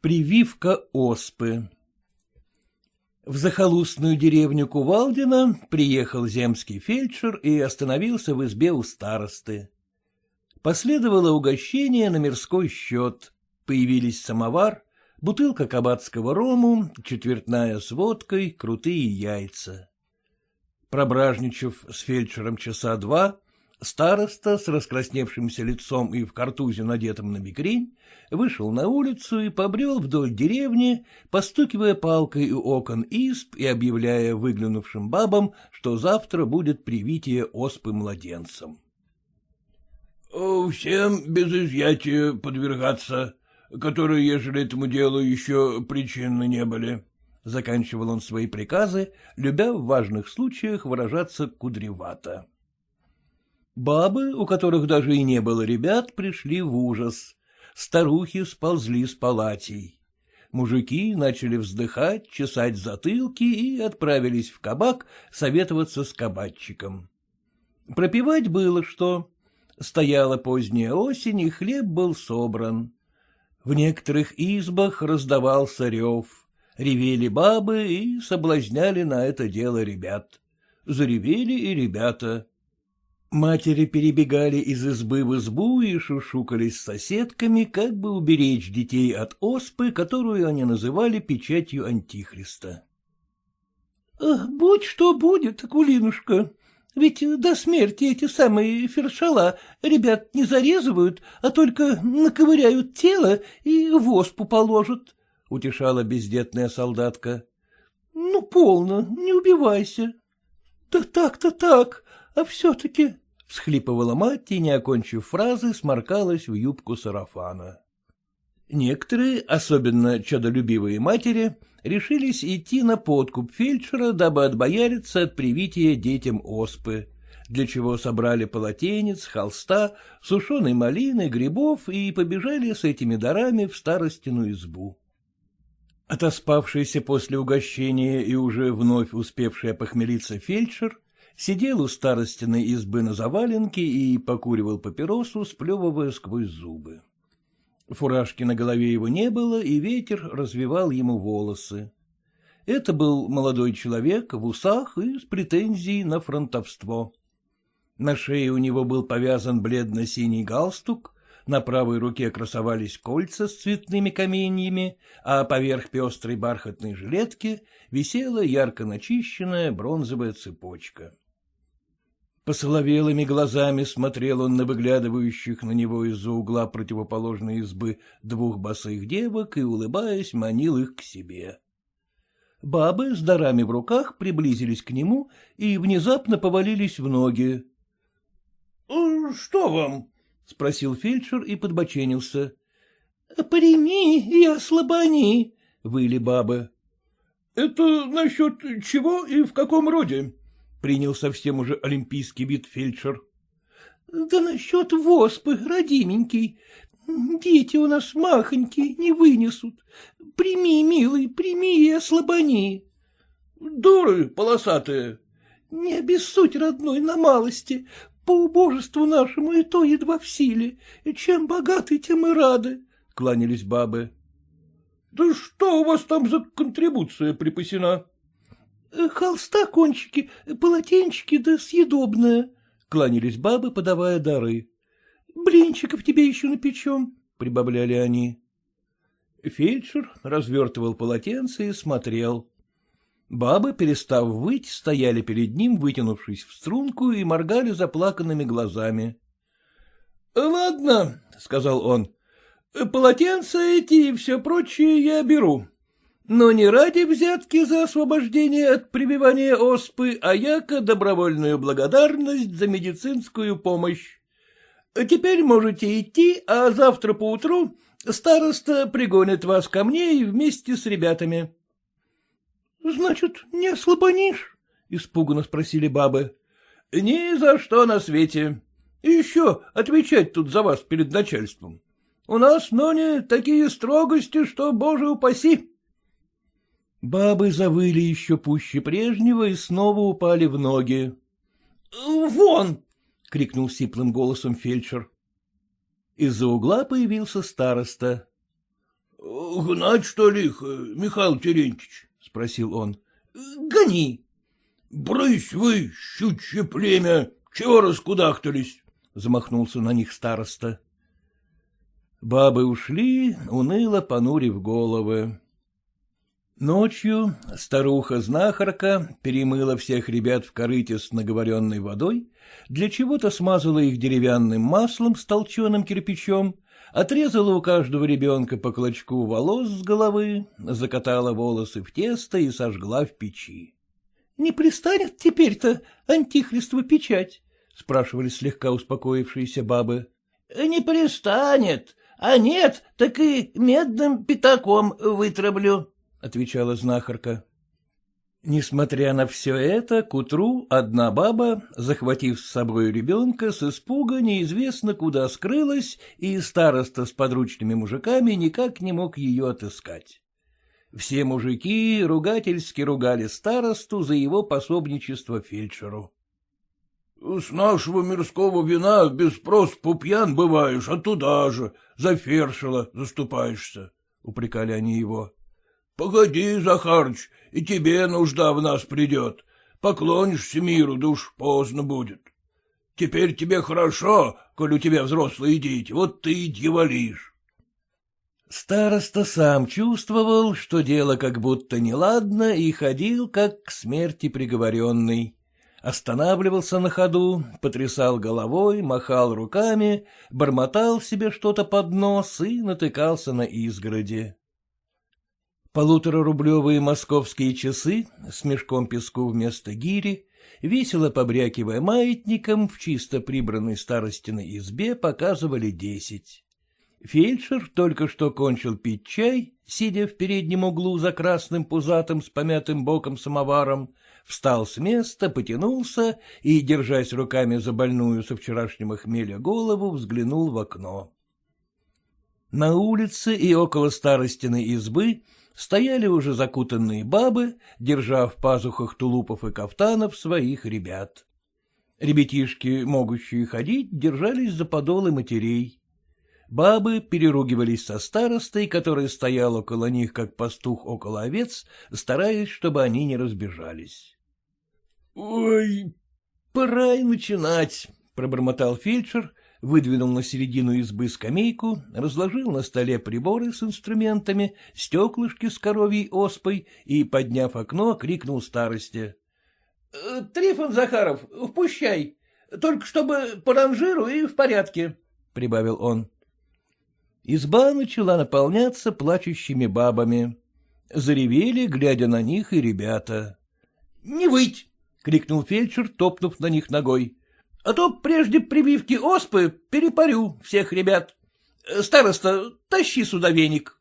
Прививка оспы В захолустную деревню Кувалдина приехал земский фельдшер и остановился в избе у старосты. Последовало угощение на мирской счет, появились самовар, бутылка кабацкого рому, четвертная с водкой, крутые яйца. Прображничав с фельдшером часа два, староста с раскрасневшимся лицом и в картузе, надетом на бикрень, вышел на улицу и побрел вдоль деревни, постукивая палкой у окон изб и объявляя выглянувшим бабам, что завтра будет привитие оспы младенцам. — Всем без изъятия подвергаться, которые, ежели этому делу еще причины не были, — заканчивал он свои приказы, любя в важных случаях выражаться кудревато. Бабы, у которых даже и не было ребят, пришли в ужас. Старухи сползли с палатей. Мужики начали вздыхать, чесать затылки и отправились в кабак советоваться с кабачиком. Пропивать было что. Стояла поздняя осень, и хлеб был собран. В некоторых избах раздавался рев ревели бабы и соблазняли на это дело ребят. Заревели и ребята. Матери перебегали из избы в избу и шушукались с соседками, как бы уберечь детей от оспы, которую они называли печатью Антихриста. — Будь что будет, Акулинушка, ведь до смерти эти самые фершала ребят не зарезывают, а только наковыряют тело и в оспу положат, — утешала бездетная солдатка. — Ну, полно, не убивайся. — Да так-то так, а все-таки... — всхлипывала мать и, не окончив фразы, сморкалась в юбку сарафана. Некоторые, особенно чадолюбивые матери, решились идти на подкуп фельдшера, дабы отбояриться от привития детям оспы, для чего собрали полотенец, холста, сушеной малины, грибов и побежали с этими дарами в старостину избу. Отоспавшийся после угощения и уже вновь успевший опохмелиться фельдшер сидел у старостиной избы на заваленке и покуривал папиросу, сплевывая сквозь зубы. Фуражки на голове его не было, и ветер развивал ему волосы. Это был молодой человек в усах и с претензией на фронтовство. На шее у него был повязан бледно-синий галстук, на правой руке красовались кольца с цветными каменьями, а поверх пестрой бархатной жилетки висела ярко начищенная бронзовая цепочка. Посоловелыми глазами смотрел он на выглядывающих на него из-за угла противоположной избы двух босых девок и, улыбаясь, манил их к себе. Бабы с дарами в руках приблизились к нему и внезапно повалились в ноги. «Э, — Что вам? — спросил фельдшер и подбоченился. — Прими и ослабони, — выли бабы. — Это насчет чего и в каком роде? — принял совсем уже олимпийский вид фельдшер. — Да насчет воспы, родименький. Дети у нас махонькие, не вынесут. Прими, милый, прими и ослабони. — Дуры полосатые. — Не обессудь, родной, на малости. По убожеству нашему и то едва в силе. Чем богаты, тем и рады, — кланялись бабы. — Да что у вас там за контрибуция припасена? — Холста кончики, полотенчики да съедобное, — кланялись бабы, подавая дары. — Блинчиков тебе еще напечем, — прибавляли они. Фельдшер развертывал полотенце и смотрел. Бабы, перестав выть, стояли перед ним, вытянувшись в струнку, и моргали заплаканными глазами. — Ладно, — сказал он, — полотенца эти и все прочее я беру. Но не ради взятки за освобождение от прививания оспы, а яко добровольную благодарность за медицинскую помощь. Теперь можете идти, а завтра поутру староста пригонит вас ко мне и вместе с ребятами. — Значит, не ослабонишь? — испуганно спросили бабы. — Ни за что на свете. И еще отвечать тут за вас перед начальством. У нас, Ноне, такие строгости, что, боже упаси. Бабы завыли еще пуще прежнего и снова упали в ноги. — Вон! — крикнул сиплым голосом фельдшер. Из-за угла появился староста. — Гнать, что ли, их, Михаил Терентьевич? — спросил он. — Гони. — Брысь вы, щучье племя, чего раскудахтались? — замахнулся на них староста. Бабы ушли, уныло понурив головы. Ночью старуха-знахарка перемыла всех ребят в корыте с наговоренной водой, для чего-то смазала их деревянным маслом с толченым кирпичом, отрезала у каждого ребенка по клочку волос с головы, закатала волосы в тесто и сожгла в печи. — Не пристанет теперь-то антихристова печать? — спрашивали слегка успокоившиеся бабы. — Не пристанет, а нет, так и медным пятаком вытраблю, — отвечала знахарка. Несмотря на все это, к утру одна баба, захватив с собой ребенка, с испуга неизвестно куда скрылась, и староста с подручными мужиками никак не мог ее отыскать. Все мужики ругательски ругали старосту за его пособничество фельдшеру. — С нашего мирского вина без спрос пупьян бываешь, а туда же, за фершила заступаешься, — упрекали они его. Погоди, Захарыч, и тебе нужда в нас придет. Поклонишься миру, да уж поздно будет. Теперь тебе хорошо, коль у тебя взрослые дети, вот ты и дьяволишь. Староста сам чувствовал, что дело как будто неладно, и ходил, как к смерти приговоренный. Останавливался на ходу, потрясал головой, махал руками, бормотал себе что-то под нос и натыкался на изгороди. Полуторарублевые московские часы с мешком песку вместо гири, весело побрякивая маятником, в чисто прибранной старостиной избе показывали десять. Фельдшер только что кончил пить чай, сидя в переднем углу за красным пузатым с помятым боком самоваром, встал с места, потянулся и, держась руками за больную со вчерашнего хмеля голову, взглянул в окно. На улице и около старостиной избы стояли уже закутанные бабы, держа в пазухах тулупов и кафтанов своих ребят. Ребятишки, могущие ходить, держались за подолы матерей. Бабы переругивались со старостой, который стоял около них, как пастух около овец, стараясь, чтобы они не разбежались. — Ой, пора и начинать, — пробормотал фельдшер, выдвинул на середину избы скамейку, разложил на столе приборы с инструментами, стеклышки с коровьей оспой и, подняв окно, крикнул старости. «Э, — Трифон Захаров, впущай, только чтобы по ранжиру и в порядке, — прибавил он. Изба начала наполняться плачущими бабами. Заревели, глядя на них, и ребята. — Не выть! — крикнул фельдшер, топнув на них ногой а то прежде прививки оспы перепарю всех ребят. Староста, тащи сюда веник.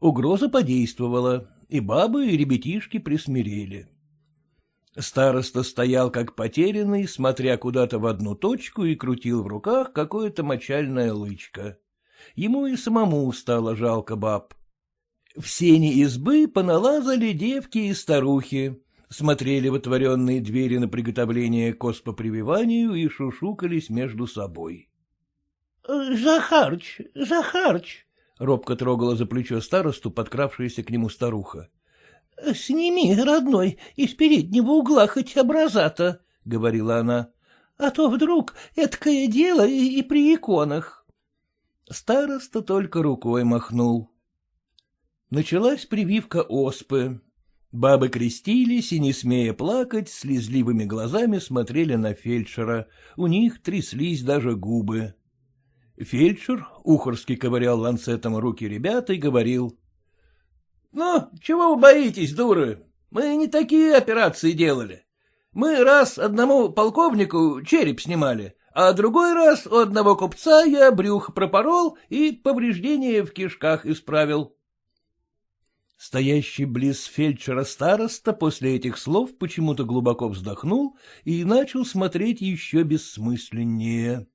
Угроза подействовала, и бабы, и ребятишки присмирели. Староста стоял как потерянный, смотря куда-то в одну точку и крутил в руках какое-то мочальное лычко. Ему и самому стало жалко баб. В сене избы поналазали девки и старухи, смотрели в отворенные двери на приготовление к оспопрививанию и шушукались между собой. — Захарч, Захарч! — робко трогала за плечо старосту подкравшаяся к нему старуха. — Сними, родной, из переднего угла хоть образа-то, — говорила она, — а то вдруг эткое дело и, и при иконах. Староста только рукой махнул. Началась прививка оспы. Бабы крестились и, не смея плакать, слезливыми глазами смотрели на фельдшера, у них тряслись даже губы. Фельдшер ухорски ковырял ланцетом руки ребят и говорил. — Ну, чего вы боитесь, дуры? Мы не такие операции делали. Мы раз одному полковнику череп снимали, а другой раз у одного купца я брюхо пропорол и повреждения в кишках исправил. Стоящий близ фельдшера староста после этих слов почему-то глубоко вздохнул и начал смотреть еще бессмысленнее.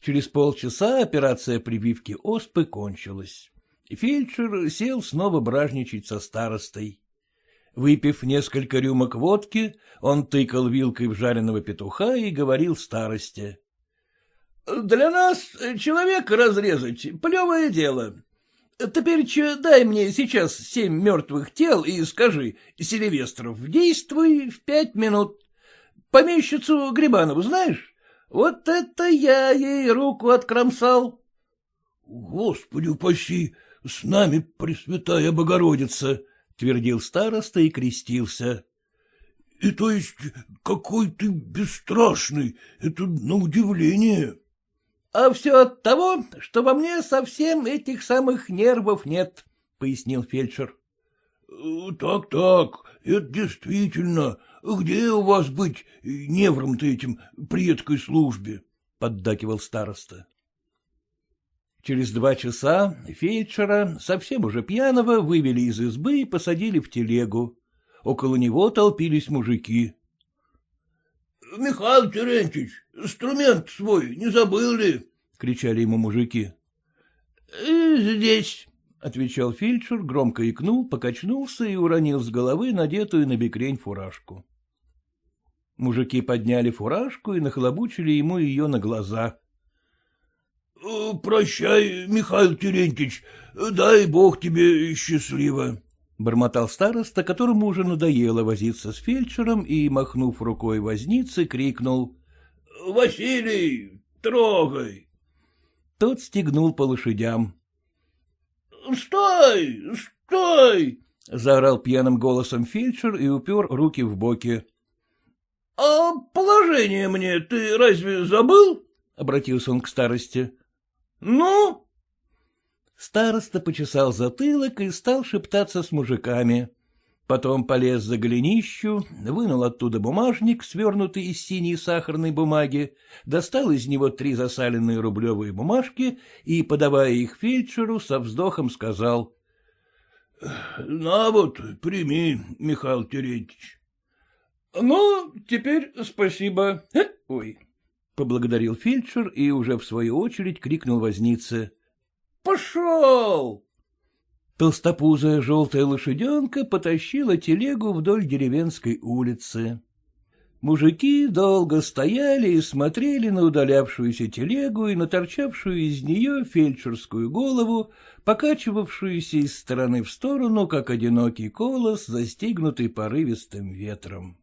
Через полчаса операция прививки оспы кончилась. Фельдшер сел снова бражничать со старостой. Выпив несколько рюмок водки, он тыкал вилкой в жареного петуха и говорил старости. — Для нас человека разрезать — плевое дело. Теперь че, дай мне сейчас семь мертвых тел и скажи, Селивестров, действуй в пять минут. Помещицу Грибанову знаешь? Вот это я ей руку откромсал. — Господи упаси, с нами Пресвятая Богородица! — твердил староста и крестился. — И то есть какой ты бесстрашный, это на удивление. — А все от того, что во мне совсем этих самых нервов нет, — пояснил фельдшер. — Так-так, это действительно. Где у вас быть невром-то этим при этой службе? — поддакивал староста. Через два часа фельдшера, совсем уже пьяного, вывели из избы и посадили в телегу. Около него толпились мужики. — Михаил Терентьевич, инструмент свой не забыл ли? — кричали ему мужики. «Э, — Здесь, — отвечал фельдшер, громко икнул, покачнулся и уронил с головы надетую на бекрень фуражку. Мужики подняли фуражку и нахлобучили ему ее на глаза. — Прощай, Михаил Терентьевич, дай бог тебе счастливо, — бормотал староста, которому уже надоело возиться с фельдшером, и, махнув рукой возницы, крикнул. — Василий, трогай. Тот стегнул по лошадям. — Стой, стой! — заорал пьяным голосом фельдшер и упер руки в боки. — А положение мне ты разве забыл? — обратился он к старости. — Ну? Староста почесал затылок и стал шептаться с мужиками. Потом полез за голенищу, вынул оттуда бумажник, свернутый из синей сахарной бумаги, достал из него три засаленные рублевые бумажки и, подавая их фельдшеру, со вздохом сказал. — На вот, прими, Михаил Терентьевич. — Ну, теперь спасибо. Ой, — поблагодарил фельдшер и уже в свою очередь крикнул вознице. Пошел! Толстопузая желтая лошаденка потащила телегу вдоль деревенской улицы. Мужики долго стояли и смотрели на удалявшуюся телегу и на торчавшую из нее фельдшерскую голову, покачивавшуюся из стороны в сторону, как одинокий колос, застигнутый порывистым ветром.